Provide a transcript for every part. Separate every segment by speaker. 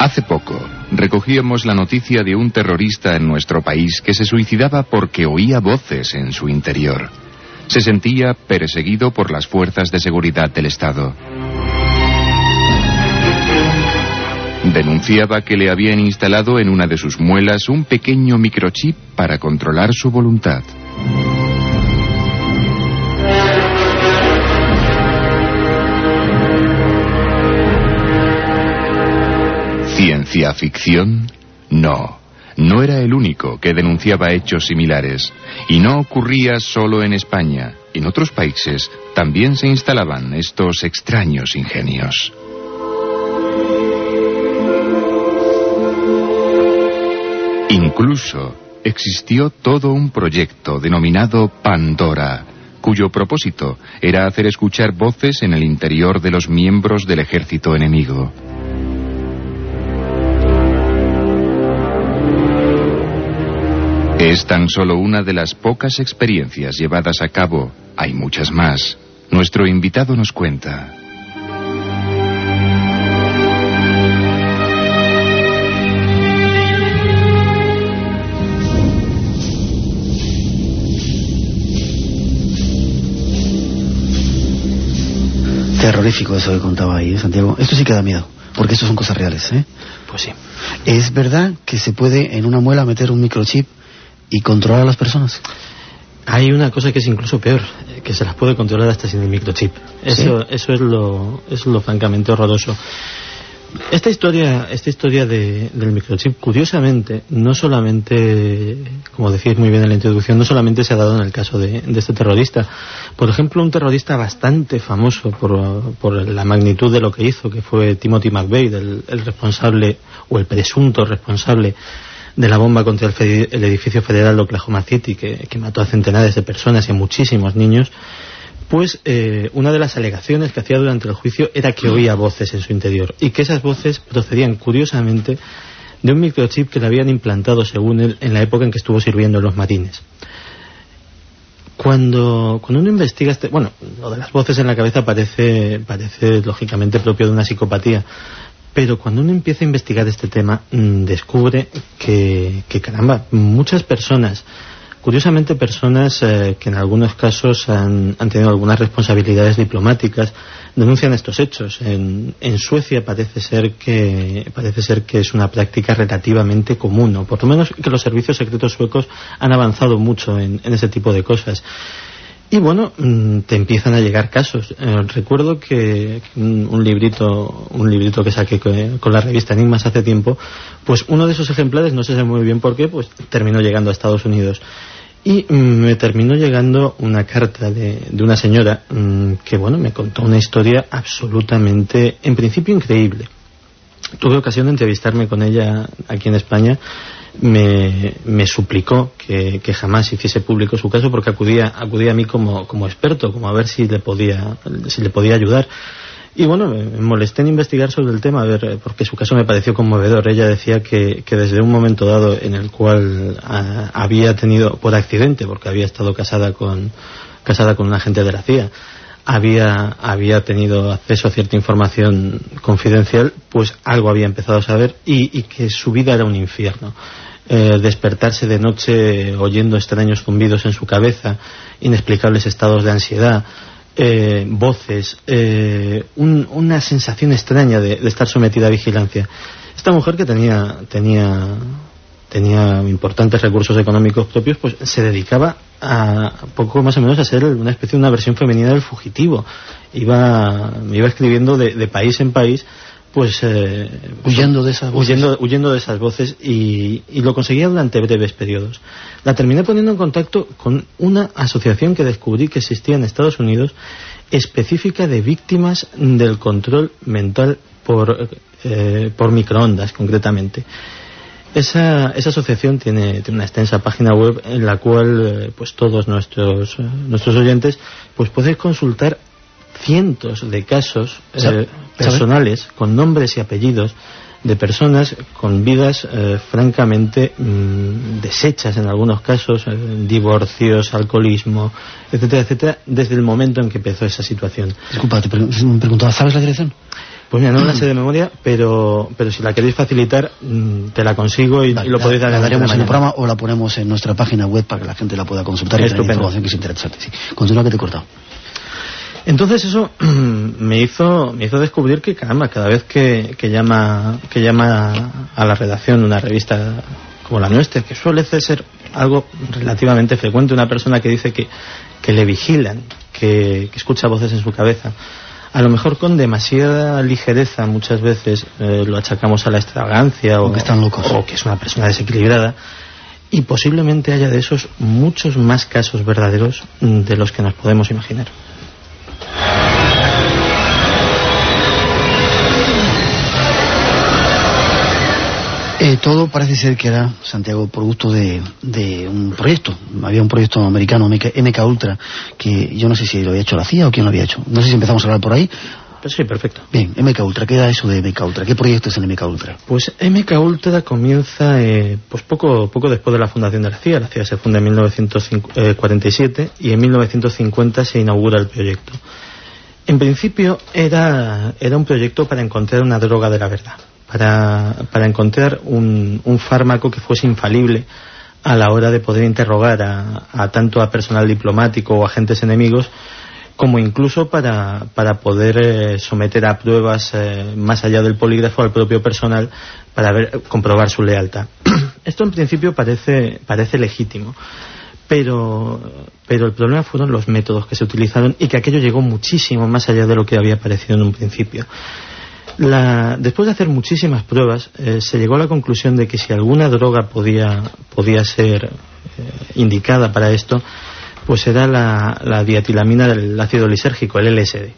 Speaker 1: Hace poco recogíamos la noticia de un terrorista en nuestro país que se suicidaba porque oía voces en su interior. Se sentía perseguido por las fuerzas de seguridad del Estado. Denunciaba que le habían instalado en una de sus muelas un pequeño microchip para controlar su voluntad. ¿Ciencia ficción? No. No era el único que denunciaba hechos similares. Y no ocurría solo en España. En otros países también se instalaban estos extraños ingenios. Incluso existió todo un proyecto denominado Pandora, cuyo propósito era hacer escuchar voces en el interior de los miembros del ejército enemigo. Es tan solo una de las pocas experiencias llevadas a cabo. Hay muchas más. Nuestro invitado nos cuenta.
Speaker 2: Terrorífico eso que contaba ahí, ¿eh, Santiago. Esto sí que da miedo, porque esto son cosas reales, ¿eh?
Speaker 3: Pues sí.
Speaker 2: ¿Es verdad que se puede en una muela meter un microchip y controlar a las personas?
Speaker 3: Hay una cosa que es incluso peor, que se las puede controlar hasta sin el microchip. Eso, eso es lo, es lo francamente horroroso. Esta historia, esta historia de- del microchip, curiosamente, no solamente, como decíais muy bien en la introducción, no solamente se ha dado en el caso de, de este terrorista. Por ejemplo, un terrorista bastante famoso por, por la magnitud de lo que hizo, que fue Timothy McVeigh, el, el responsable, o el presunto responsable de la bomba contra el, el edificio federal de Oklahoma City, que, que mató a centenares de personas y a muchísimos niños, pues eh, una de las alegaciones que hacía durante el juicio era que oía voces en su interior y que esas voces procedían curiosamente de un microchip que le habían implantado, según él, en la época en que estuvo sirviendo en los marines. Cuando, cuando uno investiga, este, bueno, lo de las voces en la cabeza parece, parece lógicamente propio de una psicopatía, pero cuando uno empieza a investigar este tema, mm, descubre que, que, caramba, muchas personas, curiosamente personas eh, que en algunos casos han, tenido algunas responsabilidades diplomáticas, denuncian estos hechos. En, en Suecia parece ser que parece ser que es una práctica relativamente común, o por lo menos que los servicios secretos suecos han avanzado mucho en, en ese tipo de cosas. Y bueno, mm, te empiezan a llegar casos. Eh, recuerdo que un, librito, un librito que saqué co- con la revista Enigmas hace tiempo, pues uno de esos ejemplares, no sé muy bien por qué, pues terminó llegando a Estados Unidos. Y mm, me terminó llegando una carta de, de una señora mm, que, bueno, me contó una historia absolutamente, en principio, increíble. Tuve ocasión de entrevistarme con ella aquí en España. Me, me suplicó que, jamás hiciese público su caso porque acudía, acudía a mí como, como experto, como a ver si le podía, si le podía ayudar. Y bueno, me molesté en investigar sobre el tema, a ver, porque su caso me pareció conmovedor. Ella decía que, que desde un momento dado en el cual ah, había tenido, por accidente, porque había estado casada con, casada con un agente de la CIA, había, había tenido acceso a cierta información confidencial, pues algo había empezado a saber y, y que su vida era un infierno. Eh, despertarse de noche oyendo extraños zumbidos en su cabeza, inexplicables estados de ansiedad, eh, voces, eh, un- una sensación extraña de, de estar sometida a vigilancia. Esta mujer que tenía, tenía, tenía importantes recursos económicos propios, pues se dedicaba a poco más o menos a ser una especie de una versión femenina del fugitivo. Iba, iba escribiendo de, de país en país, pues, eh, pues,
Speaker 2: Huyendo de esas voces.
Speaker 3: huyendo, huyendo de esas voces y, y lo conseguía durante breves periodos. La terminé poniendo en contacto con una asociación que descubrí que existía en Estados Unidos específica de víctimas del control mental por, eh, por microondas, concretamente. Esa, esa asociación tiene, tiene una extensa página web en la cual eh, pues todos nuestros, eh, nuestros oyentes pues pueden consultar cientos de casos eh, personales con nombres y apellidos de personas con vidas eh, francamente mm, deshechas en algunos casos, eh, divorcios, alcoholismo, etcétera, etcétera, desde el momento en que empezó esa situación.
Speaker 2: Disculpa, te pre- preguntaba, ¿sabes la dirección?
Speaker 3: Pues mira, no la sé de memoria, pero, pero si la queréis facilitar, mm, te la consigo y, lo podéis dar
Speaker 2: la daremos en el programa o la ponemos en nuestra página web para que la gente la pueda consultar y tener información que es interesante. Sí. Continúa que te he cortado.
Speaker 3: Entonces eso me hizo, me hizo descubrir que, caramba, cada vez que, que, llama, que llama a la redacción una revista como la nuestra, que suele ser algo relativamente frecuente, una persona que dice que, que le vigilan, que, que escucha voces en su cabeza, a lo mejor con demasiada ligereza muchas veces eh, lo achacamos a la extravagancia o,
Speaker 2: que están locos.
Speaker 3: o que es una persona desequilibrada y posiblemente haya de esos muchos más casos verdaderos de los que nos podemos imaginar.
Speaker 2: Eh, todo parece ser que era, Santiago, producto de, de, un proyecto. Había un proyecto americano, MK, Ultra, que yo no sé si lo había hecho la CIA o quién lo había hecho. No sé si empezamos a hablar por ahí.
Speaker 3: Pues sí, perfecto.
Speaker 2: Bien, MK Ultra, ¿qué era eso de MK Ultra? ¿Qué proyecto es el MK Ultra?
Speaker 3: Pues MK Ultra comienza eh, pues poco, poco después de la fundación de la CIA. La CIA se funda en 1947 eh, y en 1950 se inaugura el proyecto. En principio era, era un proyecto para encontrar una droga de la verdad para, para encontrar un, un, fármaco que fuese infalible a la hora de poder interrogar a, tanto a personal diplomático o agentes enemigos como incluso para, para poder eh, someter a pruebas eh, más allá del polígrafo al propio personal para ver, comprobar su lealtad. Esto en principio parece, parece legítimo, pero, pero el problema fueron los métodos que se utilizaron y que aquello llegó muchísimo más allá de lo que había parecido en un principio. La, después de hacer muchísimas pruebas, eh, se llegó a la conclusión de que si alguna droga podía, podía ser eh, indicada para esto, pues era la, la diatilamina del ácido lisérgico, el LSD.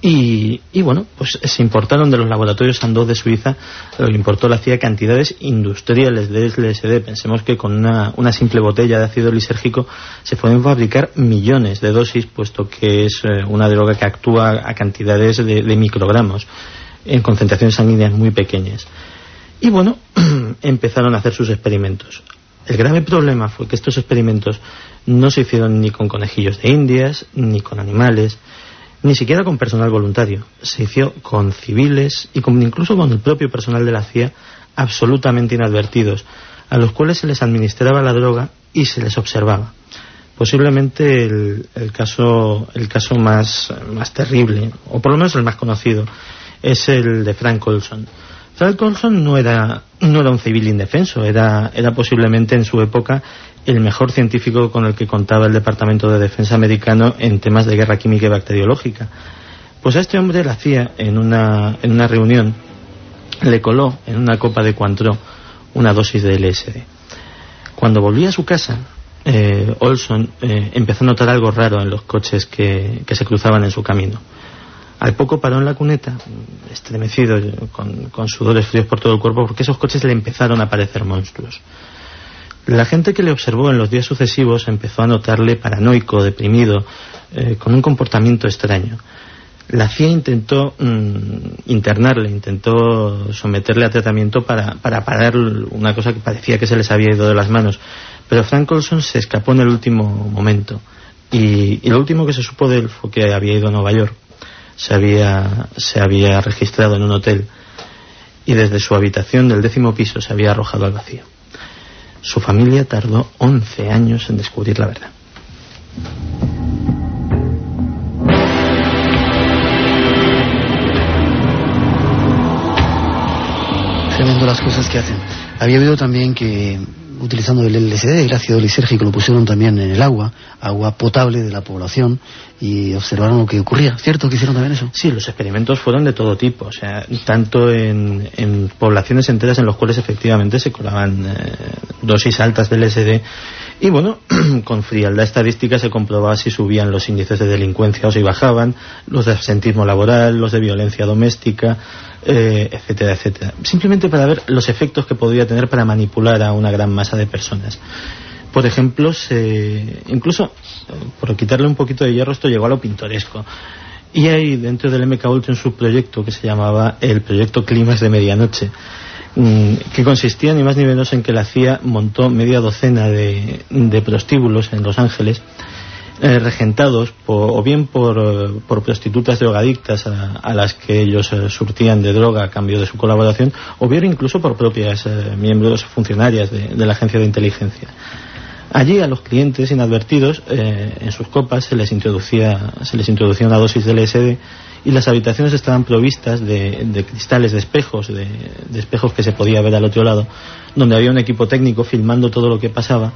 Speaker 3: Y, bueno, pues se importaron de los laboratorios Sandoz de Suiza, lo importó la CIA cantidades industriales de LSD. Pensemos que con una, una, simple botella de ácido lisérgico se pueden fabricar millones de dosis, puesto que es eh, una droga que actúa a cantidades de, de microgramos, en concentraciones sanguíneas muy pequeñas. Y bueno, empezaron a hacer sus experimentos. El grave problema fue que estos experimentos no se hicieron ni con conejillos de indias, ni con animales, ni siquiera con personal voluntario. Se hizo con civiles y incluso con el propio personal de la CIA absolutamente inadvertidos, a los cuales se les administraba la droga y se les observaba. Posiblemente el, caso, el caso más, más terrible, o por lo menos el más conocido, es el de Frank Olson. Frank Olson no era, no era un civil indefenso, era, era posiblemente en su época el mejor científico con el que contaba el Departamento de Defensa americano en temas de guerra química y bacteriológica. Pues a este hombre le hacía en una, en una reunión, le coló en una copa de Cointreau una dosis de LSD. Cuando volvía a su casa, eh, Olson eh, empezó a notar algo raro en los coches que, que, se cruzaban en su camino. Al poco paró en la cuneta, estremecido, con, con sudores fríos por todo el cuerpo, porque esos coches le empezaron a parecer monstruos. La gente que le observó en los días sucesivos empezó a notarle paranoico, deprimido, eh, con un comportamiento extraño. La CIA intentó mm, internarle, intentó someterle a tratamiento para, para parar una cosa que parecía que se les había ido de las manos. Pero Frank Olson se escapó en el último momento. Y, y, lo último que se supo de él fue que había ido a Nueva York. Se había, se había registrado en un hotel. Y desde su habitación del décimo piso se había arrojado al vacío. Su familia tardó 11 años en descubrir la verdad.
Speaker 2: Tremendo las cosas que hacen. Había habido también que utilizando el LSD, el ácido lisérgico, lo pusieron también en el agua, agua potable de la población, y observaron lo que ocurría. ¿Cierto que hicieron también eso?
Speaker 3: Sí, los experimentos fueron de todo tipo, o sea, tanto en, en poblaciones enteras en las cuales efectivamente se colaban eh, dosis altas del LSD, y bueno, con frialdad estadística se comprobaba si subían los índices de delincuencia o si bajaban, los de absentismo laboral, los de violencia doméstica, eh, etcétera, etcétera. Simplemente para ver los efectos que podría tener para manipular a una gran masa de personas. Por ejemplo, se, incluso, por quitarle un poquito de hierro, esto llegó a lo pintoresco. Y hay dentro del MK Ultra un subproyecto que se llamaba el Proyecto Climas de Medianoche, que consistía ni más ni menos en que la CIA montó media docena de, de prostíbulos en Los Ángeles eh, regentados o bien por, por, prostitutas drogadictas a, las que ellos surtían de droga a cambio de su colaboración, o bien incluso por propias miembros funcionarias de, de, la agencia de inteligencia. Allí a los clientes inadvertidos en sus copas se les introducía se les introducía una dosis de LSD y las habitaciones estaban provistas de, cristales, de espejos, de, espejos que se podía ver al otro lado, donde había un equipo técnico filmando todo lo que pasaba.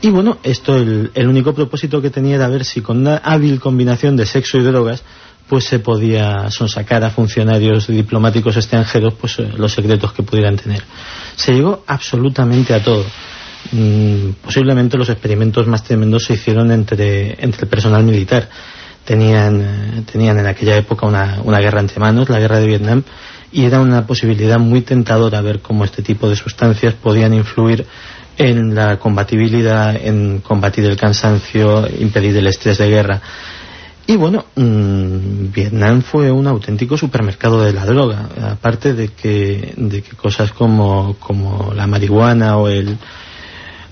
Speaker 3: Y bueno, esto el, único propósito que tenía era ver si con una hábil combinación de sexo y drogas pues se podía sonsacar a funcionarios diplomáticos extranjeros pues eh, los secretos que pudieran tener. Se llegó absolutamente a todo. Mm, posiblemente los experimentos más tremendos se hicieron entre, entre el personal militar tenían, eh, tenían en aquella época una, una guerra entre manos, la guerra de Vietnam, y era una posibilidad muy tentadora ver cómo este tipo de sustancias podían influir en la combatibilidad, en combatir el cansancio, impedir el estrés de guerra. Y bueno, mm, Vietnam fue un auténtico supermercado de la droga, aparte de que, de que cosas como, como la marihuana o el,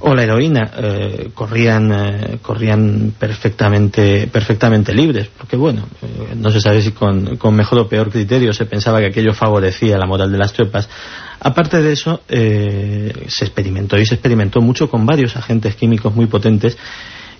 Speaker 3: o la heroína eh, corrían eh, corrían perfectamente perfectamente libres porque bueno eh, no se sabe si con, con, mejor o peor criterio se pensaba que aquello favorecía la moral de las tropas. Aparte de eso se experimentó y se experimentó mucho con varios agentes químicos muy potentes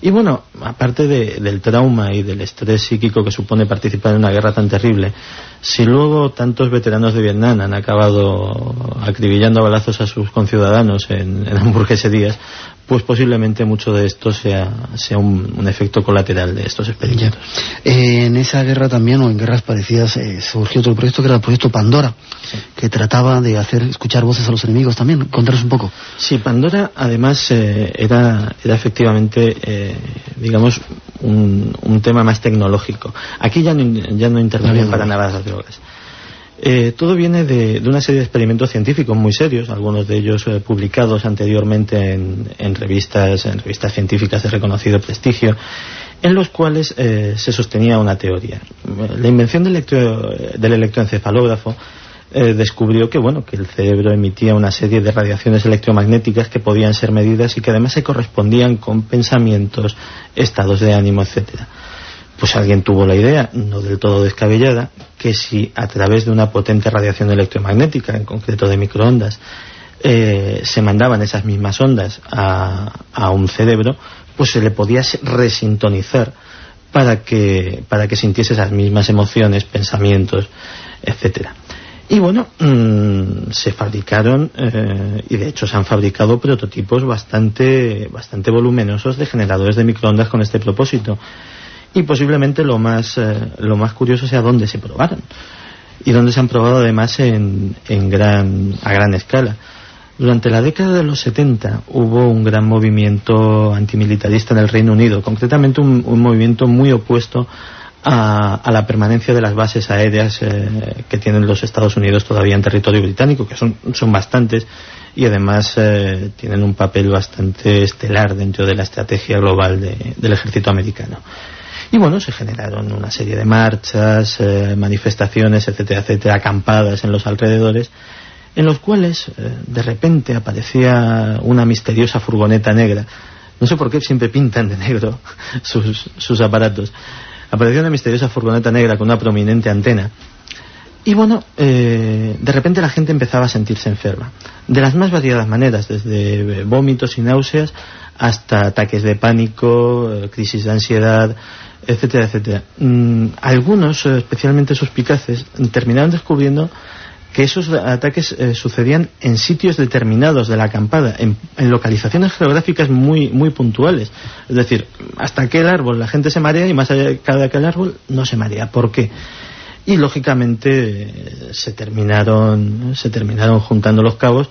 Speaker 3: y bueno, aparte del trauma y del estrés psíquico que supone participar en una guerra tan terrible, si luego tantos veteranos de Vietnam han acabado acribillando balazos a sus conciudadanos en, en hamburgueserías, pues posiblemente mucho de esto sea, sea un, efecto colateral de estos experimentos.
Speaker 2: en esa guerra también, o en guerras parecidas, eh, surgió otro proyecto que era el proyecto Pandora, que trataba de hacer escuchar voces a los enemigos también. Contaros un poco.
Speaker 3: Sí, Pandora además eh, era, era efectivamente, eh, digamos, un, un, tema más tecnológico. Aquí ya no, ya no intervenían para nada las drogas. Eh, todo viene de, una serie de experimentos científicos muy serios, algunos de ellos eh, publicados anteriormente en, revistas, en revistas científicas de reconocido prestigio, en los cuales eh, se sostenía una teoría. La invención del, del electroencefalógrafo descubrió que bueno que el cerebro emitía una serie de radiaciones electromagnéticas que podían ser medidas y que además se correspondían con pensamientos, estados de ánimo, etcétera pues alguien tuvo la idea, no del todo descabellada, que si a través de una potente radiación electromagnética, en concreto de microondas, eh, se mandaban esas mismas ondas a, a, un cerebro, pues se le podía resintonizar para que, para que sintiese esas mismas emociones, pensamientos, etcétera. Y bueno, mm, se fabricaron, eh, y de hecho se han fabricado prototipos bastante, bastante voluminosos de generadores de microondas con este propósito y posiblemente lo más, eh, lo más curioso sea dónde se probaron y dónde se han probado además en, en gran, a gran escala. Durante la década de los 70 hubo un gran movimiento antimilitarista en el Reino Unido, concretamente un, movimiento muy opuesto a, la permanencia de las bases aéreas eh, que tienen los Estados Unidos todavía en territorio británico, que son, son bastantes y además eh, tienen un papel bastante estelar dentro de la estrategia global del ejército americano. Y bueno, se generaron una serie de marchas, eh, manifestaciones, etcétera, etcétera, acampadas en los alrededores, en los cuales eh, de repente aparecía una misteriosa furgoneta negra. No sé por qué siempre pintan de negro sus, sus aparatos. Apareció una misteriosa furgoneta negra con una prominente antena. Y bueno, eh, de repente la gente empezaba a sentirse enferma. De las más variadas maneras, desde vómitos y náuseas hasta ataques de pánico, crisis de ansiedad, etcétera, etcétera. Mm, algunos, eh, especialmente suspicaces, terminaron descubriendo que esos ataques eh, sucedían en sitios determinados de la acampada, en, localizaciones geográficas muy, muy puntuales. Es decir, hasta aquel árbol la gente se marea y más allá de aquel árbol no se marea. ¿Por qué? Y lógicamente se terminaron, se terminaron juntando los cabos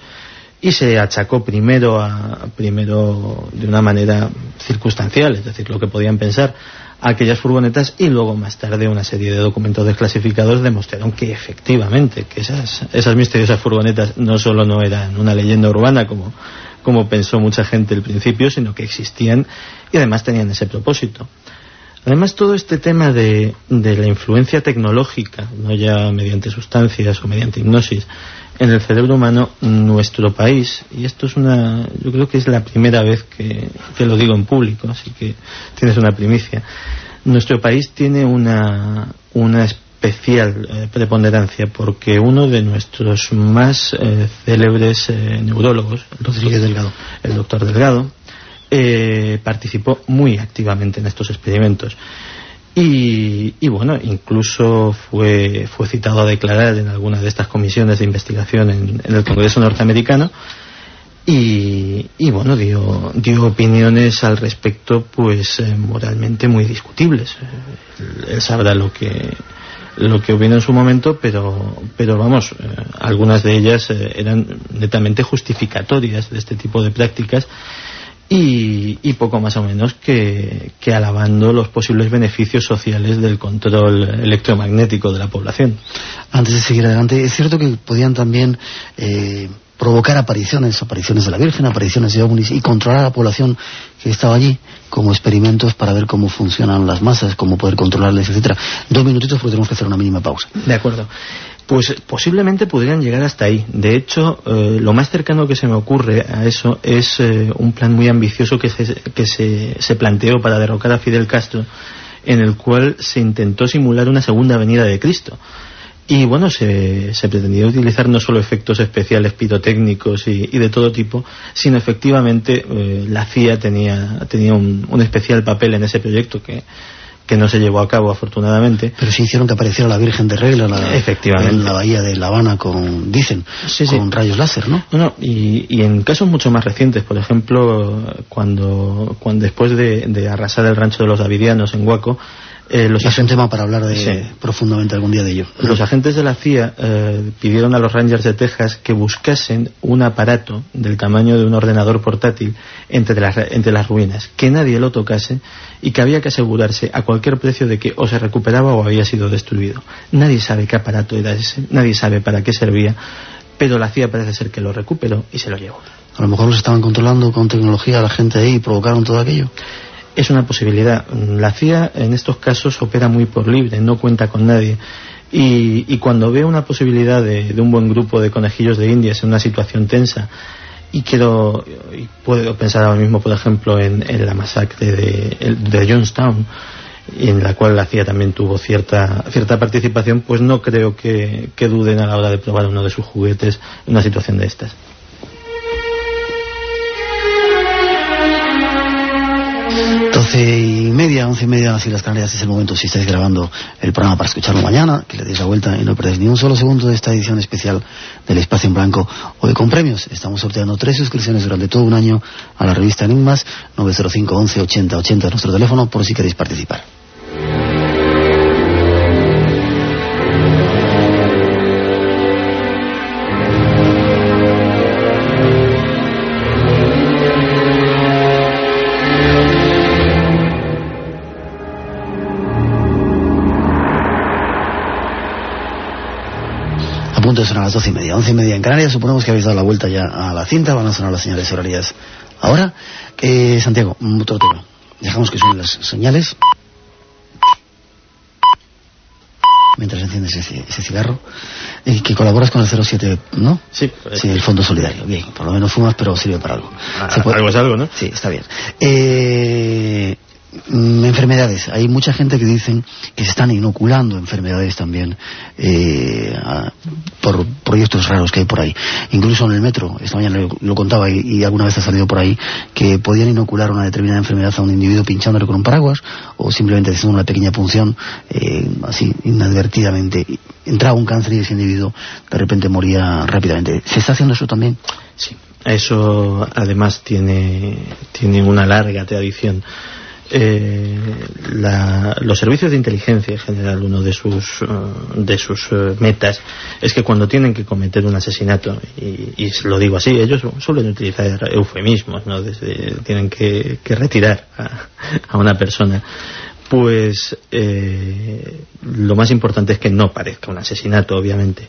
Speaker 3: y se achacó primero, a, primero de una manera circunstancial, es decir, lo que podían pensar aquellas furgonetas y luego más tarde una serie de documentos desclasificados demostraron que efectivamente que esas, esas misteriosas furgonetas no solo no eran una leyenda urbana como, como pensó mucha gente al principio, sino que existían y además tenían ese propósito. Además, todo este tema de, de la influencia tecnológica, no ya mediante sustancias o mediante hipnosis, en el cerebro humano, nuestro país, y esto es una, yo creo que es la primera vez que, que lo digo en público, así que tienes una primicia, nuestro país tiene una, una especial eh, preponderancia porque uno de nuestros más eh, célebres eh, neurólogos, doctor Delgado, el doctor Delgado participó muy activamente en estos experimentos. Y, bueno, incluso fue, fue citado a declarar en alguna de estas comisiones de investigación en, el Congreso norteamericano y, y, bueno, dio, dio opiniones al respecto pues moralmente muy discutibles. Él sabrá lo que, lo que opinó en su momento, pero, pero vamos, eh, algunas de ellas eh, eran netamente justificatorias de este tipo de prácticas y, y poco más o menos que, que, alabando los posibles beneficios sociales del control electromagnético de la población.
Speaker 2: Antes de seguir adelante, es cierto que podían también eh, provocar apariciones, apariciones de la Virgen, apariciones de ovnis y controlar a la población que estaba allí como experimentos para ver cómo funcionan las masas, cómo poder controlarles, etcétera. Dos minutitos porque tenemos que hacer una mínima pausa.
Speaker 3: De acuerdo. Pues posiblemente podrían llegar hasta ahí. De hecho, eh, lo más cercano que se me ocurre a eso es eh, un plan muy ambicioso que, se, que se, se planteó para derrocar a Fidel Castro, en el cual se intentó simular una segunda venida de Cristo. Y bueno, se, se, pretendía utilizar no solo efectos especiales pirotécnicos y, y de todo tipo, sino efectivamente eh, la CIA tenía, tenía un, un, especial papel en ese proyecto que, que no se llevó a cabo afortunadamente.
Speaker 2: Pero sí hicieron que apareciera la Virgen de Regla la,
Speaker 3: Efectivamente.
Speaker 2: en la bahía de La Habana con, dicen,
Speaker 3: sí,
Speaker 2: con
Speaker 3: sí.
Speaker 2: rayos láser, ¿no?
Speaker 3: No, no y, y, en casos mucho más recientes, por ejemplo, cuando, cuando después de, de arrasar el rancho de los Davidianos en Huaco,
Speaker 2: eh, los es un tema para hablar de, sí. profundamente algún día de ello.
Speaker 3: Los agentes de la CIA eh, pidieron a los Rangers de Texas que buscasen un aparato del tamaño de un ordenador portátil entre las, entre las ruinas, que nadie lo tocase y que había que asegurarse a cualquier precio de que o se recuperaba o había sido destruido. Nadie sabe qué aparato era ese, nadie sabe para qué servía, pero la CIA parece ser que lo recuperó y se lo llevó.
Speaker 2: A lo mejor los estaban controlando con tecnología a la gente ahí y provocaron todo aquello.
Speaker 3: Es una posibilidad. La CIA en estos casos opera muy por libre, no cuenta con nadie. Y, cuando ve una posibilidad de, un buen grupo de conejillos de indias en una situación tensa, y quiero, y puedo pensar ahora mismo, por ejemplo, en, la masacre de, de Jonestown, en la cual la CIA también tuvo cierta, cierta participación, pues no creo que, que duden a la hora de probar uno de sus juguetes en una situación de estas.
Speaker 2: Doce y media, once y media, así las Canarias es el momento si estáis grabando el programa para escucharlo mañana, que le deis la vuelta y no perdáis ni un solo segundo de esta edición especial del Espacio en Blanco hoy con premios. Estamos sorteando tres suscripciones durante todo un año a la revista Enigmas, 905 11 80 80 nuestro teléfono por si queréis participar. Son a las doce y media, once y media en Canarias. Suponemos que habéis dado la vuelta ya a la cinta. Van a sonar las señales horarias ahora. Eh, Santiago, otro tema. Dejamos que suenen las señales. Mientras enciendes ese, ese cigarro. Y que colaboras con el 07, ¿no?
Speaker 3: Sí.
Speaker 2: Sí, el Fondo Solidario. Bien, por lo menos fumas, pero sirve para algo.
Speaker 3: Ah, algo es algo, ¿no?
Speaker 2: Sí, está bien. Eh, enfermedades. Hay mucha gente que dicen que se están inoculando enfermedades también eh, por proyectos raros que hay por ahí. Incluso en el metro, esta mañana lo, contaba y, y, alguna vez ha salido por ahí, que podían inocular una determinada enfermedad a un individuo pinchándole con un paraguas o simplemente haciendo una pequeña punción eh, así inadvertidamente. Entraba un cáncer y ese individuo de repente moría rápidamente. ¿Se está haciendo eso también?
Speaker 3: Sí. Eso además tiene, tiene una larga tradición. Eh, la, los servicios de inteligencia en general uno de sus uh, de sus uh, metas es que cuando tienen que cometer un asesinato y, y lo digo así ellos suelen utilizar eufemismos no Desde, tienen que, que retirar a, a, una persona. Pues eh, lo más importante es que no parezca un asesinato obviamente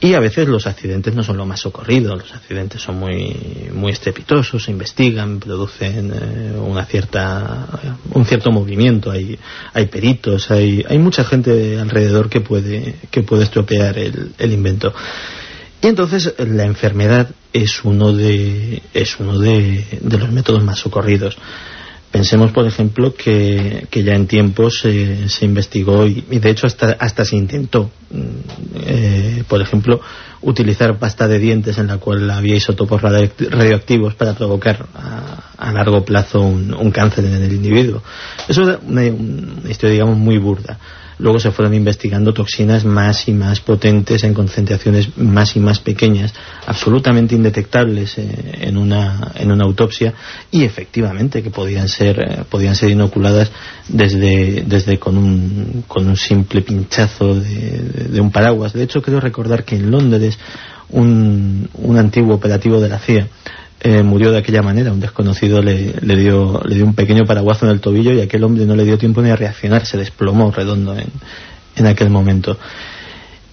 Speaker 3: y a veces los accidentes no son lo más socorridos, los accidentes son muy, muy estrepitosos, se investigan, producen eh, una cierta, un cierto movimiento, hay, hay peritos, hay, hay mucha gente alrededor que puede, que puede estropear el, el invento. Y entonces la enfermedad es uno de, es uno de, de los métodos más socorridos. Pensemos, por ejemplo, que, ya en tiempos se investigó y, de hecho hasta, hasta se intentó, mm, eh, por ejemplo, utilizar pasta de dientes en la cual había isótopos radioactivos para provocar a, largo plazo un, cáncer en el individuo. Eso es una historia, digamos, muy burda. Luego se fueron investigando toxinas más y más potentes en concentraciones más y más pequeñas, absolutamente indetectables eh, en, una, en una autopsia y efectivamente que podían ser, eh, podían ser inoculadas desde, desde con, un, con un simple pinchazo de, de, un paraguas. De hecho, quiero recordar que en Londres un, un antiguo operativo de la CIA eh, murió de aquella manera. Un desconocido le, le, dio, le dio un pequeño paraguazo en el tobillo y aquel hombre no le dio tiempo ni a reaccionar, se desplomó redondo en, en aquel momento.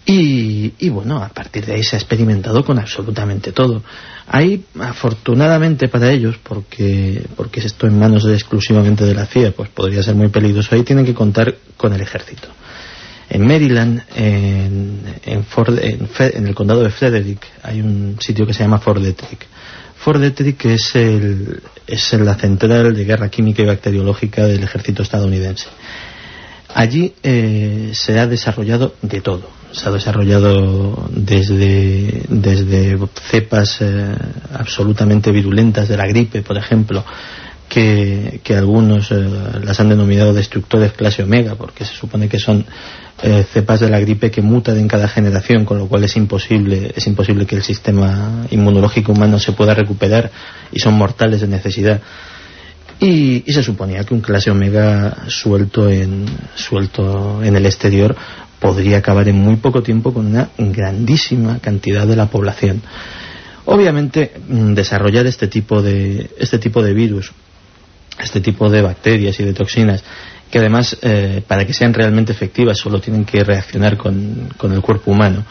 Speaker 3: Y, y, bueno, a partir de ahí se ha experimentado con absolutamente todo. Hay, afortunadamente para ellos, porque, porque esto en manos de, exclusivamente de la CIA, pues podría ser muy peligroso, ahí tienen que contar con el ejército. En Maryland, en, en, Ford, en, en el condado de Frederick, hay un sitio que se llama Fort Detrick Fort Detrick es, el, es la central de guerra química y bacteriológica del ejército estadounidense. Allí eh, se ha desarrollado de todo. Se ha desarrollado desde, desde cepas eh, absolutamente virulentas de la gripe, por ejemplo, que, algunos eh, las han denominado destructores clase omega, porque se supone que son eh, cepas de la gripe que mutan en cada generación, con lo cual es imposible, es imposible que el sistema inmunológico humano se pueda recuperar y son mortales de necesidad. Y, se suponía que un clase omega suelto en, suelto en el exterior podría acabar en muy poco tiempo con una grandísima cantidad de la población. Obviamente, mm, desarrollar este tipo de, este tipo de virus este tipo de bacterias y de toxinas que además eh, para que sean realmente efectivas solo tienen que reaccionar con, el cuerpo humano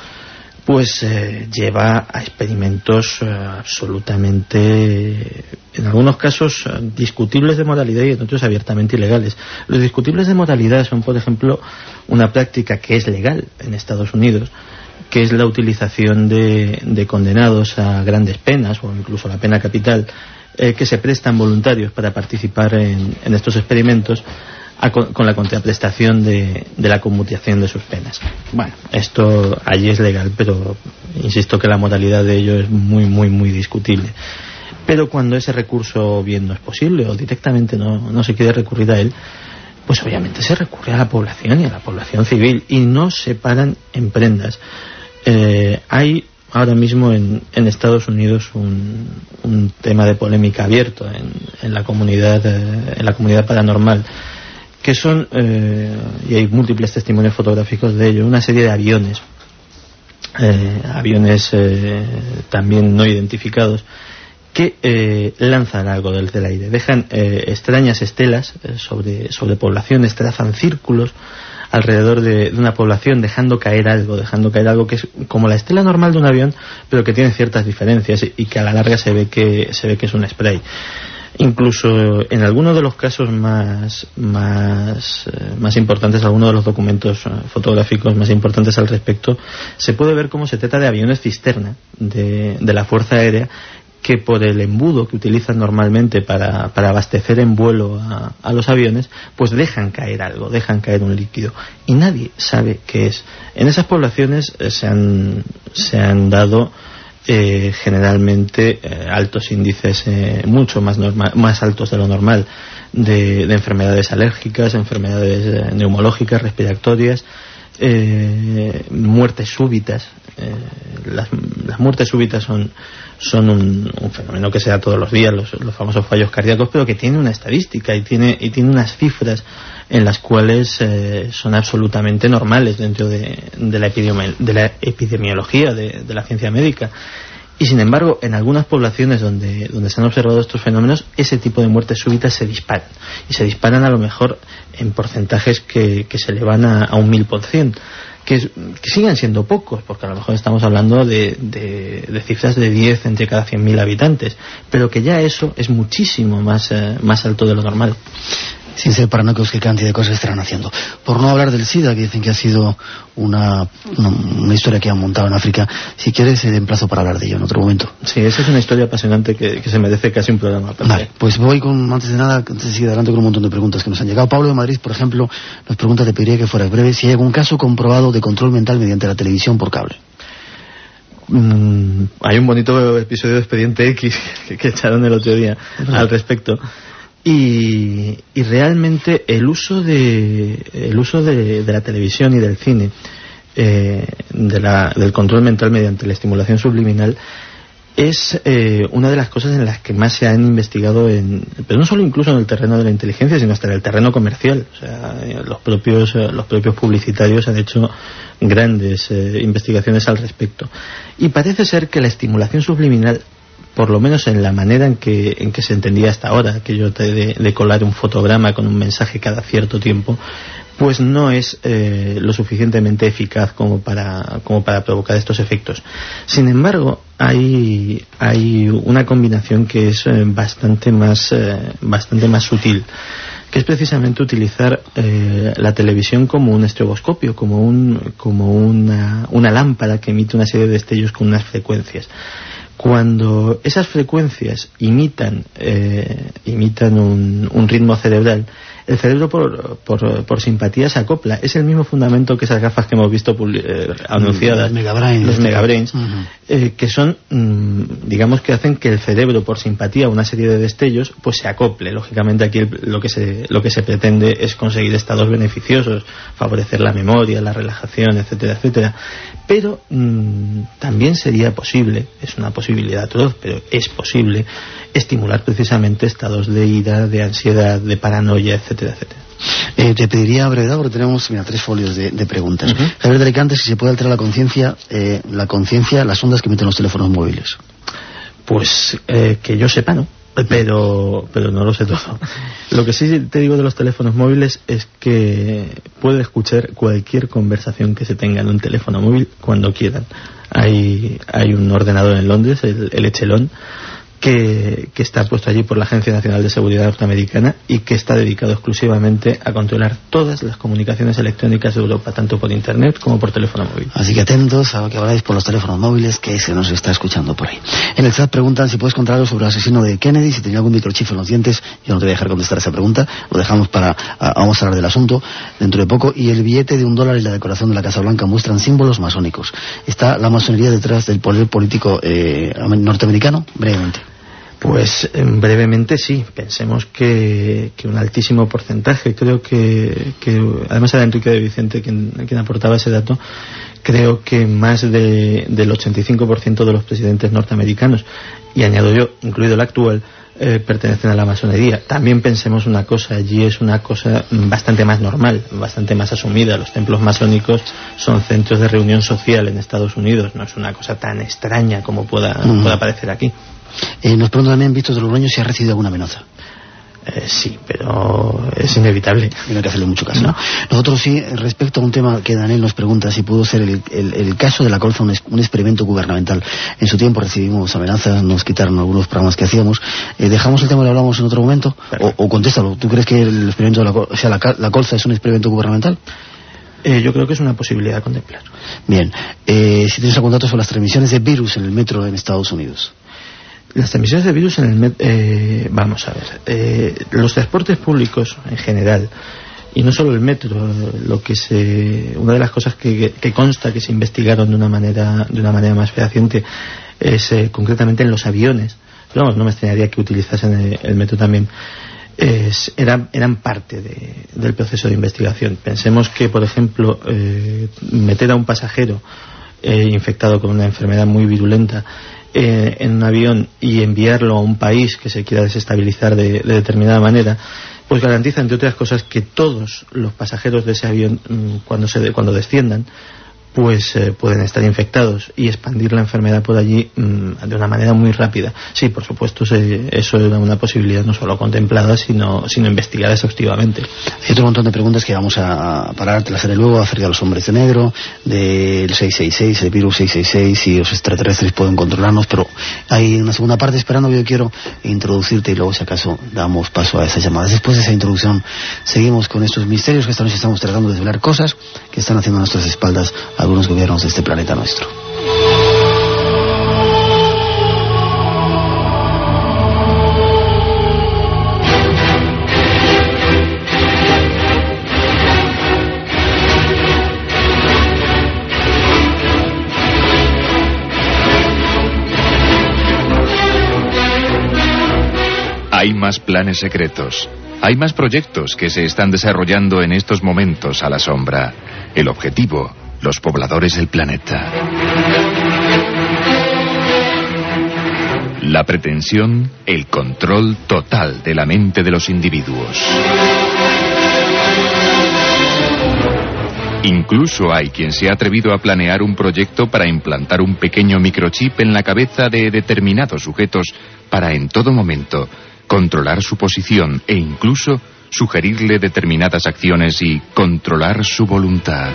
Speaker 3: pues eh, lleva a experimentos eh, absolutamente, en algunos casos, discutibles de moralidad y en otros abiertamente ilegales. Los discutibles de moralidad son, por ejemplo, una práctica que es legal en Estados Unidos, que es la utilización de, de condenados a grandes penas o incluso la pena capital eh, que se prestan voluntarios para participar en, estos experimentos con, la contraprestación de, la conmutación de sus penas. Bueno, esto allí es legal, pero insisto que la modalidad de ello es muy, muy, muy discutible. Pero cuando ese recurso bien no es posible o directamente no, no se quiere recurrir a él, pues obviamente se recurre a la población y a la población civil y no se paran en prendas. Eh, hay ahora mismo en, en Estados Unidos un, un, tema de polémica abierto en, en, la comunidad eh, en la comunidad paranormal que son eh, y hay múltiples testimonios fotográficos de ello una serie de aviones eh, aviones también no identificados que lanzan algo desde el aire. Dejan extrañas estelas sobre sobre poblaciones trazan círculos alrededor de, una población dejando caer algo, dejando caer algo que es como la estela normal de un avión, pero que tiene ciertas diferencias y, que a la larga se ve que, se ve que es un spray. Incluso en algunos de los casos más, más, eh, más importantes, algunos de los documentos eh, fotográficos más importantes al respecto, se puede ver cómo se trata de aviones cisterna de, de la Fuerza Aérea que por el embudo que utilizan normalmente para, para abastecer en vuelo a, los aviones, pues dejan caer algo, dejan caer un líquido. Y nadie sabe qué es. En esas poblaciones eh, se, han, se han dado eh, generalmente eh, altos índices, mucho más, más altos de lo normal, de, enfermedades alérgicas, enfermedades neumológicas, respiratorias, muertes súbitas. las, las muertes súbitas son son un, fenómeno que se da todos los días, los, famosos fallos cardíacos, pero que tiene una estadística y tiene, y tiene unas cifras en las cuales eh, son absolutamente normales dentro de, de, la, de la epidemiología de, la ciencia médica. Y sin embargo, en algunas poblaciones donde, donde se han observado estos fenómenos, ese tipo de muertes súbitas se disparan. Y se disparan a lo mejor en porcentajes que, que se elevan a, a un mil por cien. Que, que, siguen siendo pocos, porque a lo mejor estamos hablando de, de, de cifras de 10 entre cada 100.000 habitantes, pero que ya eso es muchísimo más, eh, más alto de lo normal
Speaker 2: sin ser paranoicos qué cantidad de cosas estarán haciendo. Por no hablar del SIDA, que dicen que ha sido una, una, una historia que han montado en África, si quieres, eh, emplazo para hablar de ello en otro momento.
Speaker 3: Sí, esa es una historia apasionante que, que se merece casi un programa.
Speaker 2: Vale, pues voy con, antes de nada, antes de seguir adelante con un montón de preguntas que nos han llegado. Pablo de Madrid, por ejemplo, nos pregunta, te pediría que fueras breve, si hay algún caso comprobado de control mental mediante la televisión por cable.
Speaker 3: Mm, hay un bonito episodio de Expediente X que, que echaron el otro día al respecto. Y, realmente el uso de el uso de, de la televisión y del cine eh, de la, del control mental mediante la estimulación subliminal es eh, una de las cosas en las que más se han investigado en, pero no solo incluso en el terreno de la inteligencia sino hasta en el terreno comercial. O sea, los propios los propios publicitarios han hecho grandes eh, investigaciones al respecto. Y parece ser que la estimulación subliminal por lo menos en la manera en que, en que se entendía hasta ahora, aquello de, de colar un fotograma con un mensaje cada cierto tiempo, pues no es eh, lo suficientemente eficaz como para, como para provocar estos efectos. Sin embargo, hay, hay una combinación que es eh, bastante, más, eh, bastante más sutil que es precisamente utilizar eh, la televisión como un estroboscopio, como, un, como una, una lámpara que emite una serie de destellos con unas frecuencias cuando esas frecuencias imitan, eh, imitan un, un, ritmo cerebral, el cerebro por, por, por, simpatía se acopla. Es el mismo fundamento que esas gafas que hemos visto eh, anunciadas,
Speaker 2: los megabrains,
Speaker 3: los megabrains uh -huh. eh, que son, mmm, digamos que hacen que el cerebro por simpatía a una serie de destellos, pues se acople. Lógicamente aquí lo que se, lo que se pretende es conseguir estados beneficiosos, favorecer la memoria, la relajación, etcétera, etcétera. Pero mmm, también sería posible, es una posibilidad atroz, pero es posible estimular precisamente estados de ira, de ansiedad, de paranoia, etcétera, etcétera.
Speaker 2: Eh, te pediría brevedad porque tenemos mira, tres folios de, de preguntas. Uh -huh. Javier de Alicante, si se puede alterar la conciencia, eh, la conciencia, las ondas que emiten los teléfonos móviles.
Speaker 3: Pues eh, que yo sepa, ¿no? Pero pero no lo sé todo. Lo que sí te digo de los teléfonos móviles es que puede escuchar cualquier conversación que se tenga en un teléfono móvil cuando quieran. Hay, hay un ordenador en Londres, el, el Echelon, que, está puesto allí por la Agencia Nacional de Seguridad Norteamericana y que está dedicado exclusivamente a controlar todas las comunicaciones electrónicas de Europa, tanto por Internet como por teléfono móvil.
Speaker 2: Así que atentos a lo que habláis por los teléfonos móviles que se nos está escuchando por ahí. En el chat preguntan si puedes contar algo sobre el asesino de Kennedy, si tenía algún microchip en los dientes. Yo no te voy a dejar contestar esa pregunta, lo dejamos para. Vamos a hablar del asunto dentro de poco. Y el billete de un dólar y la decoración de la Casa Blanca muestran símbolos masónicos. ¿Está la masonería detrás del poder político eh, norteamericano? Brevemente.
Speaker 3: Pues brevemente sí, pensemos que, que, un altísimo porcentaje, creo que, que además era Enrique de Vicente quien, quien aportaba ese dato, creo que más de, del 85% de los presidentes norteamericanos, y añado yo, incluido el actual, eh, pertenecen a la masonería. También pensemos una cosa, allí es una cosa bastante más normal, bastante más asumida. Los templos masónicos son centros de reunión social en Estados Unidos, no es una cosa tan extraña como pueda, mm. pueda parecer aquí.
Speaker 2: Eh, nos preguntan también, Víctor de Logroño, si ha recibido alguna amenaza.
Speaker 3: Eh, sí, pero es inevitable.
Speaker 2: Y no hay que hacerle mucho caso. ¿no? Nosotros sí, respecto a un tema que Daniel nos pregunta, si pudo ser el, el, el caso de la colza un, un, experimento gubernamental. En su tiempo recibimos amenazas, nos quitaron algunos programas que hacíamos. Eh, ¿Dejamos el tema y lo hablamos en otro momento? O, o, contéstalo. ¿Tú crees que el experimento de la, o sea, la, la colza es un experimento gubernamental?
Speaker 3: Eh, yo creo que es una posibilidad a contemplar.
Speaker 2: Bien. Eh, si tienes algún dato sobre las transmisiones de virus en el metro en Estados Unidos.
Speaker 3: Las transmisiones de virus en el met eh, vamos a ver, eh, los transportes públicos en general y no solo el metro, lo que se, una de las cosas que, consta que se investigaron de una manera de una manera más fehaciente es eh, concretamente en los aviones. Pero vamos, no me extrañaría que utilizasen el, el metro también. Es, eran, eran parte de, del proceso de investigación. Pensemos que, por ejemplo, eh, meter a un pasajero eh, infectado con una enfermedad muy virulenta eh, en un avión y enviarlo a un país que se quiera desestabilizar de, de, determinada manera, pues garantiza, entre otras cosas, que todos los pasajeros de ese avión, mm, cuando, se, cuando desciendan, pues eh, pueden estar infectados y expandir la enfermedad por allí mm, de una manera muy rápida. Sí, por supuesto, eso era una posibilidad no solo contemplada, sino, sino investigada exhaustivamente.
Speaker 2: Hay otro montón de preguntas que vamos a parar, te las haré luego, acerca de los hombres de negro, del 666, el virus 666, si los extraterrestres pueden controlarnos, pero hay una segunda parte esperando que yo quiero introducirte y luego, si acaso, damos paso a esas llamadas. Después de esa introducción, seguimos con estos misterios que esta noche estamos tratando de desvelar cosas que están haciendo a nuestras espaldas algunos gobiernos de este planeta nuestro.
Speaker 1: Hay más planes secretos. Hay más proyectos que se están desarrollando en estos momentos a la sombra. El objetivo, los pobladores del planeta. La pretensión, el control total de la mente de los individuos. Incluso hay quien se ha atrevido a planear un proyecto para implantar un pequeño microchip en la cabeza de determinados sujetos para en todo momento controlar su posición e incluso sugerirle determinadas acciones y controlar su voluntad.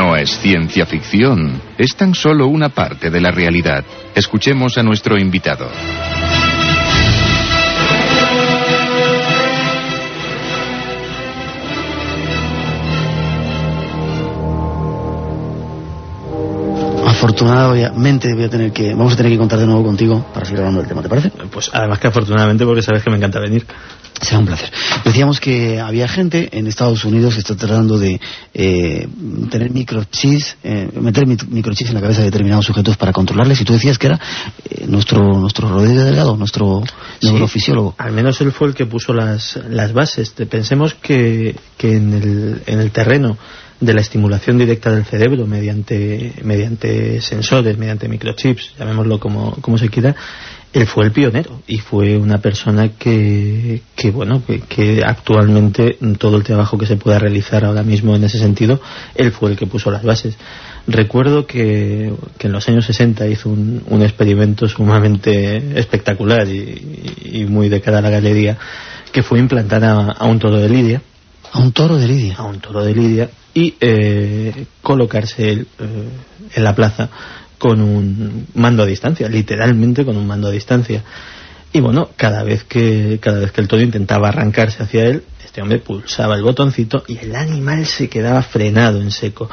Speaker 1: No es ciencia ficción, es tan solo una parte de la realidad. Escuchemos a nuestro invitado.
Speaker 2: Afortunadamente voy a tener que, vamos a tener que contar de nuevo contigo para seguir hablando del tema, ¿te parece?
Speaker 3: Pues además que afortunadamente porque sabes que me encanta venir.
Speaker 2: Será un placer. Decíamos que había gente en Estados Unidos que está tratando de eh, tener microchips, eh, meter microchips en la cabeza de determinados sujetos para controlarles. Y tú decías que era eh, nuestro nuestro Rodríguez Delgado, nuestro neurofisiólogo.
Speaker 3: Al menos él fue el que puso las, las bases. Pensemos que, que en, el, en el terreno de la estimulación directa del cerebro mediante, mediante sensores, mediante microchips, llamémoslo como, como se quiera, él fue el pionero y fue una persona que, que bueno, que, actualmente todo el trabajo que se pueda realizar ahora mismo en ese sentido, él fue el que puso las bases. Recuerdo que, que en los años 60 hizo un, un experimento sumamente espectacular y, muy de cara a la galería, que fue implantar a, a un toro de Lidia.
Speaker 2: A un toro de Lidia.
Speaker 3: A un toro de Lidia y eh, colocarse él eh, en la plaza con un mando a distancia, literalmente con un mando a distancia. Y bueno, cada vez que cada vez que el toro intentaba arrancarse hacia él, este hombre pulsaba el botoncito y el animal se quedaba frenado en seco.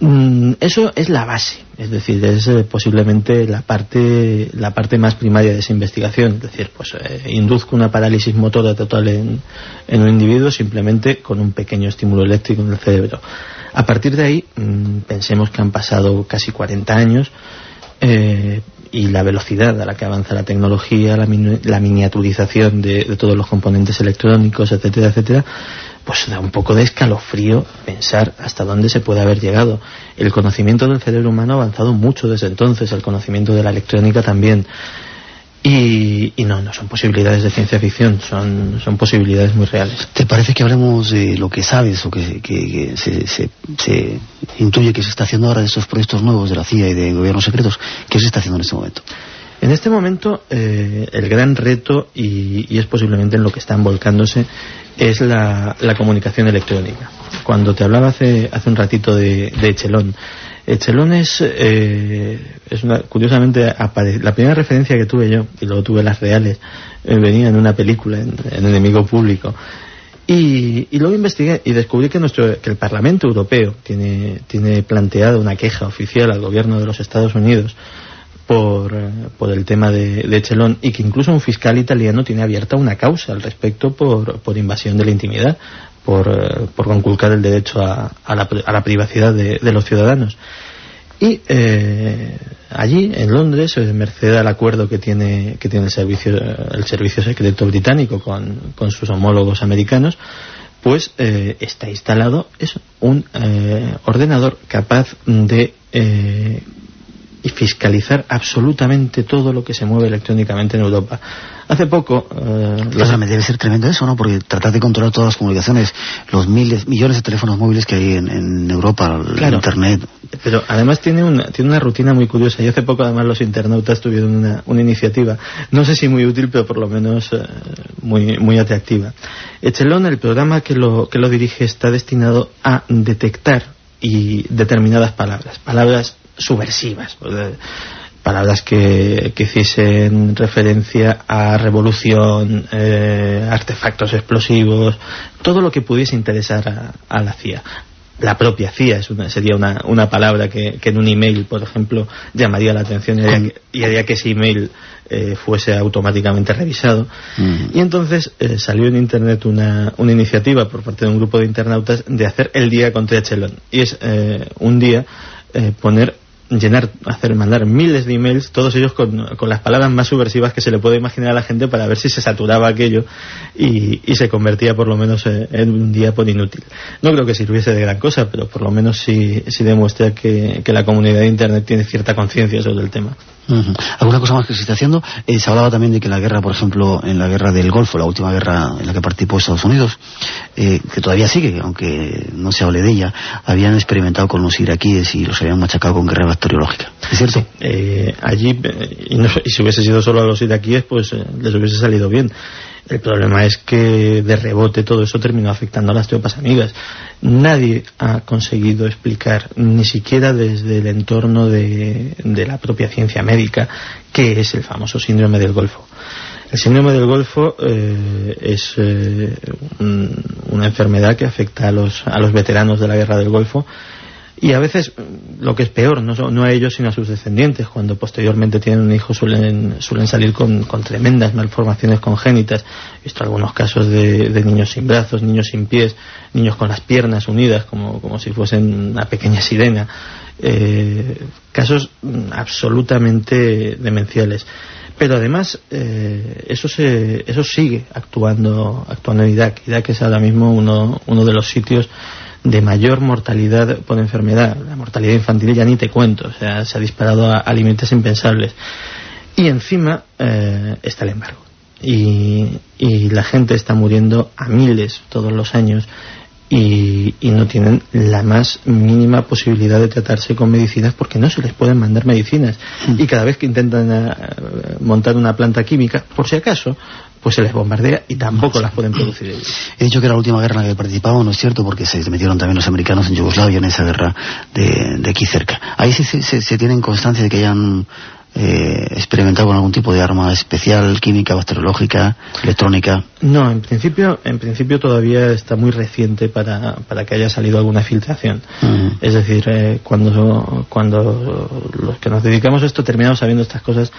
Speaker 3: Mm, eso es la base, es decir, es eh, posiblemente la parte, la parte más primaria de esa investigación. Es decir, pues eh, induzco una parálisis motora total en, un individuo simplemente con un pequeño estímulo eléctrico en el cerebro. A partir de ahí, mm, pensemos que han pasado casi 40 años eh, y la velocidad a la que avanza la tecnología, la, la miniaturización de, de todos los componentes electrónicos, etcétera, etcétera, pues da un poco de escalofrío pensar hasta dónde se puede haber llegado. El conocimiento del cerebro humano ha avanzado mucho desde entonces, el conocimiento de la electrónica también. Y, no, no son posibilidades de ciencia ficción, son, son posibilidades muy reales.
Speaker 2: ¿Te parece que hablemos de lo que sabes o que, se, se, intuye que se está haciendo ahora de esos proyectos nuevos de la CIA y de gobiernos secretos? ¿Qué se está haciendo en este momento?
Speaker 3: En este momento, eh, el gran reto, y, y, es posiblemente en lo que están volcándose, es la, comunicación electrónica. Cuando te hablaba hace, hace un ratito de, de Echelon, Echelon es, eh, es una, curiosamente, la primera referencia que tuve yo, y luego tuve las reales, eh, venía en una película, en, Enemigo Público. Y, y, luego investigué y descubrí que, nuestro, que el Parlamento Europeo tiene, tiene planteada una queja oficial al gobierno de los Estados Unidos por, eh, por el tema de, de, Chelón y que incluso un fiscal italiano tiene abierta una causa al respecto por, por invasión de la intimidad, por, eh, por conculcar el derecho a, a, la, a la, privacidad de, de, los ciudadanos. Y eh, allí, en Londres, merced al acuerdo que tiene, que tiene el, servicio, el servicio secreto británico con, con sus homólogos americanos, pues eh, está instalado es un eh, ordenador capaz de y fiscalizar absolutamente todo lo que se mueve electrónicamente en Europa. Hace poco...
Speaker 2: Eh, debe ser tremendo eso, ¿no? Porque tratar de controlar todas las comunicaciones, los miles, millones de teléfonos móviles que hay en, Europa, el Internet.
Speaker 3: Pero además tiene una, tiene una rutina muy curiosa. Y hace poco además los internautas tuvieron una, una iniciativa, no sé si muy útil, pero por lo menos eh, muy, muy atractiva. Echelon, el programa que lo, que lo dirige, está destinado a detectar y determinadas palabras, palabras subversivas palabras que, que hiciesen referencia a revolución, eh, artefactos explosivos, todo lo que pudiese interesar a, la CIA. La propia CIA es una, sería una, una palabra que, en un email, por ejemplo, llamaría la atención y haría, que ese email eh, fuese automáticamente revisado. Mm. Y entonces eh, salió en Internet una, una, iniciativa por parte de un grupo de internautas de hacer el día contra Echelon. Y es un día poner llenar, hacer, mandar miles de emails, todos ellos con, con, las palabras más subversivas que se le puede imaginar a la gente para ver si se saturaba aquello y, y se convertía por lo menos en, un día por inútil. No creo que sirviese de gran cosa, pero por lo menos sí, sí demuestra que, que la comunidad de Internet tiene cierta conciencia sobre el tema.
Speaker 2: ¿Alguna cosa más que se está haciendo? Eh, se hablaba también de que la guerra, por ejemplo, en la guerra del Golfo, la última guerra en la que participó Estados Unidos, eh, que todavía sigue, aunque no se hable de ella, habían experimentado con los iraquíes y los habían machacado con guerra bacteriológica. ¿Es cierto?
Speaker 3: Eh, allí, y, y, si hubiese sido solo a los iraquíes, pues les hubiese salido bien. El problema es que de rebote todo eso terminó afectando a las tropas amigas. Nadie ha conseguido explicar, ni siquiera desde el entorno de, la propia ciencia médica, qué es el famoso síndrome del Golfo. El síndrome del Golfo eh, es eh, una enfermedad que afecta a los, a los veteranos de la guerra del Golfo y a veces lo que es peor, no, a ellos sino a sus descendientes, cuando posteriormente tienen un hijo suelen, suelen salir con, tremendas malformaciones congénitas. He visto algunos casos de, niños sin brazos, niños sin pies, niños con las piernas unidas como, como si fuesen una pequeña sirena. Eh, casos absolutamente demenciales. Pero además eh, eso, se, eso sigue actuando, actuando en Irak. Irak es ahora mismo uno, uno de los sitios de mayor mortalidad por enfermedad. La mortalidad infantil ya ni te cuento, o sea, se ha disparado a, límites impensables. Y encima eh, está el embargo. Y, y, la gente está muriendo a miles todos los años y, y, no tienen la más mínima posibilidad de tratarse con medicinas porque no se les pueden mandar medicinas. Mm. Y cada vez que intentan eh, montar una planta química, por si acaso, pues se les bombardea y tampoco las pueden producir ellos.
Speaker 2: He dicho que era la última guerra en la que participamos, no es cierto, porque se metieron también los americanos en Yugoslavia en esa guerra de, aquí cerca. Ahí sí se, tienen constancia de que hayan eh, experimentado con algún tipo de arma especial, química, bacteriológica, electrónica?
Speaker 3: No, en principio, en principio todavía está muy reciente para, para que haya salido alguna filtración. Mm. Es decir, eh, cuando, cuando los que nos dedicamos a esto terminamos sabiendo estas cosas,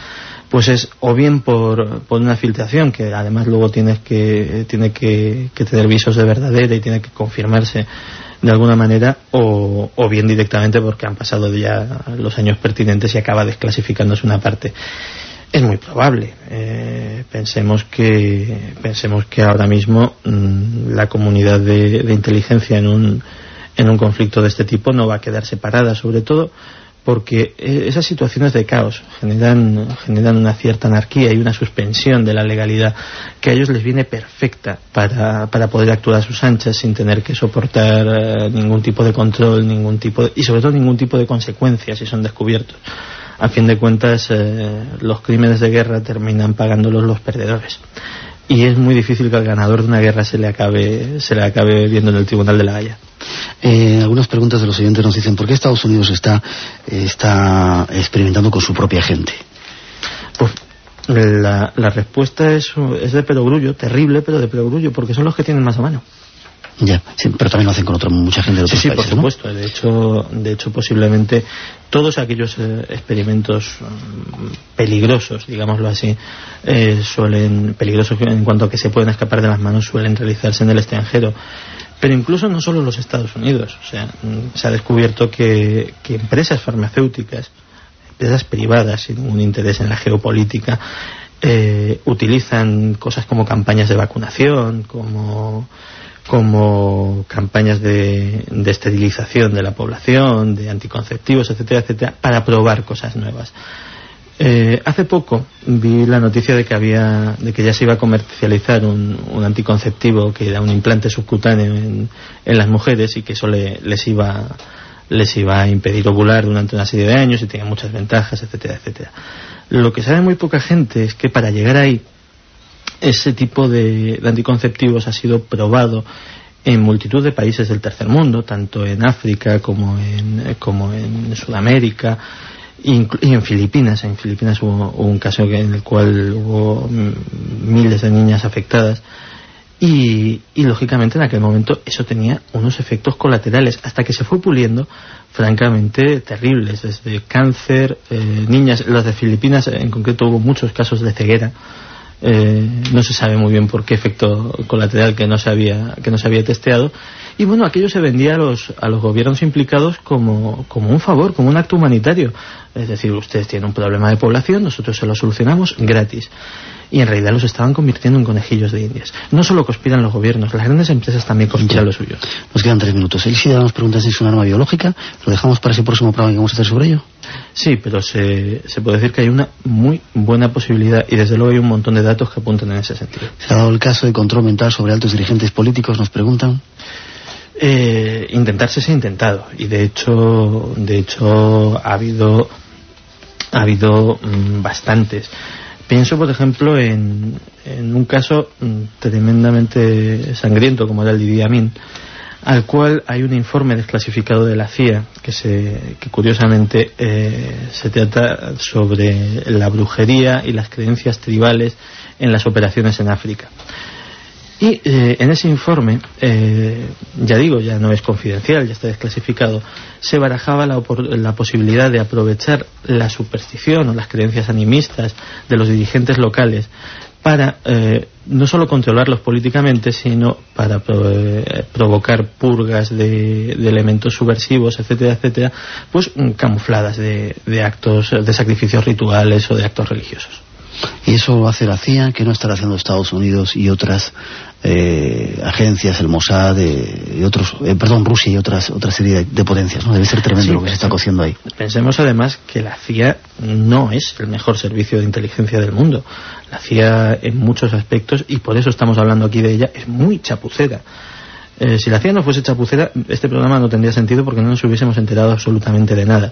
Speaker 3: pues es o bien por, por una filtración, que además luego tienes que, tiene que, tener visos de verdadera y tiene que confirmarse de alguna manera, o, o, bien directamente porque han pasado ya los años pertinentes y acaba desclasificándose una parte. Es muy probable. Eh, pensemos que pensemos que ahora mismo mm, la comunidad de, de inteligencia en un en un conflicto de este tipo no va a quedar separada, sobre todo porque eh, esas situaciones de caos generan, generan una cierta anarquía y una suspensión de la legalidad que a ellos les viene perfecta para, para poder actuar a sus anchas sin tener que soportar eh, ningún tipo de control, ningún tipo y sobre todo ningún tipo de consecuencias si son descubiertos. A fin de cuentas, eh, los crímenes de guerra terminan pagándolos los perdedores y es muy difícil que al ganador de una guerra se le acabe, se le acabe viendo en el Tribunal de la Haya.
Speaker 2: Eh, algunas preguntas de los oyentes nos dicen, ¿por qué Estados Unidos está, está experimentando con su propia gente?
Speaker 3: Pues la, la respuesta es, es de perogrullo, terrible, pero de perogrullo, porque son los que tienen más a mano.
Speaker 2: Ya, sí, pero también lo hacen con otra, mucha gente de otros
Speaker 3: sí, sí, por supuesto. De hecho, de hecho, posiblemente todos aquellos eh, experimentos mm, peligrosos, digámoslo así, eh, suelen peligrosos en cuanto a que se pueden escapar de las manos, suelen realizarse en el extranjero. Pero incluso no solo en los Estados Unidos. O sea, mm, se ha descubierto que, que empresas farmacéuticas, empresas privadas sin ningún interés en la geopolítica, eh, utilizan cosas como campañas de vacunación, como como campañas de, esterilización de la población, de anticonceptivos, etcétera, etcétera, para probar cosas nuevas. Eh, hace poco vi la noticia de que había, de que ya se iba a comercializar un, anticonceptivo que era un implante subcutáneo en, las mujeres y que eso les iba les iba a impedir ovular durante una serie de años y tenía muchas ventajas, etcétera, etcétera. Lo que sabe muy poca gente es que para llegar ahí ese tipo de, anticonceptivos ha sido probado en multitud de países del tercer mundo, tanto en África como en, como en Sudamérica y en Filipinas. En Filipinas hubo, un caso en el cual hubo miles de niñas afectadas y, lógicamente en aquel momento eso tenía unos efectos colaterales hasta que se fue puliendo francamente terribles desde cáncer eh, niñas las de Filipinas en concreto hubo muchos casos de ceguera eh, no se sabe muy bien por qué efecto colateral que no se había, que no se había testeado. Y bueno, aquello se vendía a los, a los gobiernos implicados como, como un favor, como un acto humanitario. Es decir, ustedes tienen un problema de población, nosotros se lo solucionamos gratis y en realidad los estaban convirtiendo en conejillos de indias. No solo conspiran los gobiernos, las grandes empresas también conspiran los suyos.
Speaker 2: Nos quedan tres minutos. Elisida nos pregunta si es una arma biológica. ¿Lo dejamos para ese próximo programa que vamos a hacer sobre ello?
Speaker 3: Sí, pero se, se puede decir que hay una muy buena posibilidad y desde luego hay un montón de datos que apuntan en ese sentido.
Speaker 2: ¿Se ha dado el caso de control mental sobre altos dirigentes políticos? Nos preguntan.
Speaker 3: Eh, intentarse se ha intentado y de hecho de hecho ha habido ha habido mm, bastantes Pienso, por ejemplo, en, un caso mm, tremendamente sangriento como era el Idi Amin, al cual hay un informe desclasificado de la CIA que, se, que curiosamente eh, se trata sobre la brujería y las creencias tribales en las operaciones en África. Y eh, en ese informe, eh, ya digo, ya no es confidencial, ya está desclasificado, se barajaba la, la, posibilidad de aprovechar la superstición o las creencias animistas de los dirigentes locales para eh, no solo controlarlos políticamente, sino para provocar purgas de, elementos subversivos, etcétera, etcétera, pues camufladas de, de actos, de sacrificios rituales o de actos religiosos.
Speaker 2: Y eso lo hace la CIA, que no estará haciendo Estados Unidos y otras eh, agencias, el Mossad y otros, eh, perdón, Rusia y otras otra serie de, potencias. ¿no? Debe ser tremendo lo que se está cociendo ahí.
Speaker 3: Pensemos además que la CIA no es el mejor servicio de inteligencia del mundo. La CIA en muchos aspectos, y por eso estamos hablando aquí de ella, es muy chapucera. Eh, si la CIA no fuese chapucera, este programa no tendría sentido porque no nos hubiésemos enterado absolutamente de nada.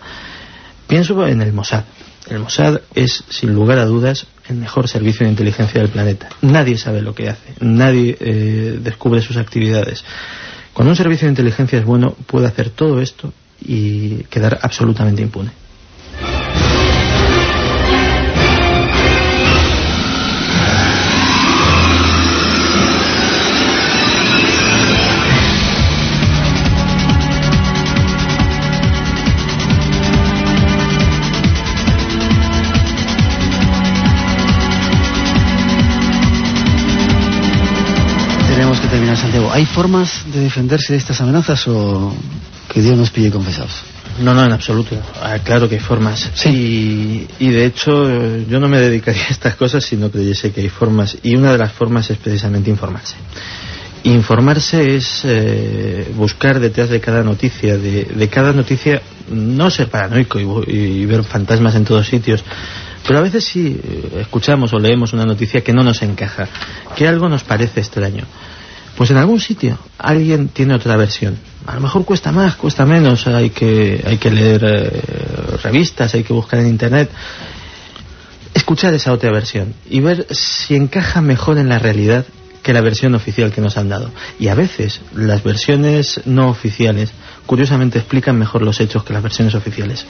Speaker 3: Pienso en el Mossad. El Mossad es, sin lugar a dudas, el mejor servicio de inteligencia del planeta. Nadie sabe lo que hace, nadie eh, descubre sus actividades. Cuando un servicio de inteligencia es bueno, puede hacer todo esto y quedar absolutamente impune.
Speaker 2: Santiago, ¿hay formas de defenderse de estas amenazas o que Dios nos pille confesados?
Speaker 3: No, no, en absoluto. Ah, claro que hay formas. Sí. Y, de hecho yo no me dedicaría a estas cosas si no creyese que hay formas. Y una de las formas es precisamente informarse. Informarse es eh, buscar detrás de cada noticia, de, cada noticia, no ser paranoico y, ver fantasmas en todos sitios, pero a veces sí eh, escuchamos o leemos una noticia que no nos encaja, que algo nos parece extraño. Pues en algún sitio alguien tiene otra versión. A lo mejor cuesta más, cuesta menos, hay que, hay que leer eh, revistas, hay que buscar en internet. Escuchar esa otra versión y ver si encaja mejor en la realidad que la versión oficial que nos han dado. Y a veces las versiones no oficiales, curiosamente, explican mejor los hechos que las versiones oficiales.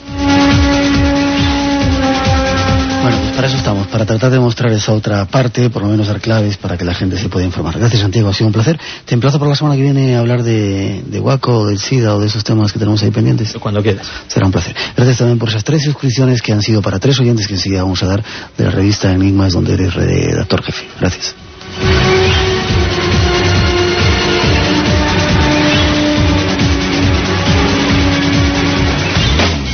Speaker 2: Bueno, pues para eso estamos, para tratar de mostrar esa otra parte, por lo menos dar claves para que la gente se pueda informar. Gracias, Santiago, ha sido un placer. Te emplazo por la semana que viene a hablar de, de Waco, del SIDA o de esos temas que tenemos ahí pendientes.
Speaker 3: Cuando quieras.
Speaker 2: Será un placer. Gracias también por esas tres suscripciones que han sido para tres oyentes que enseguida vamos a dar de la revista Enigmas, donde eres redactor jefe. Gracias.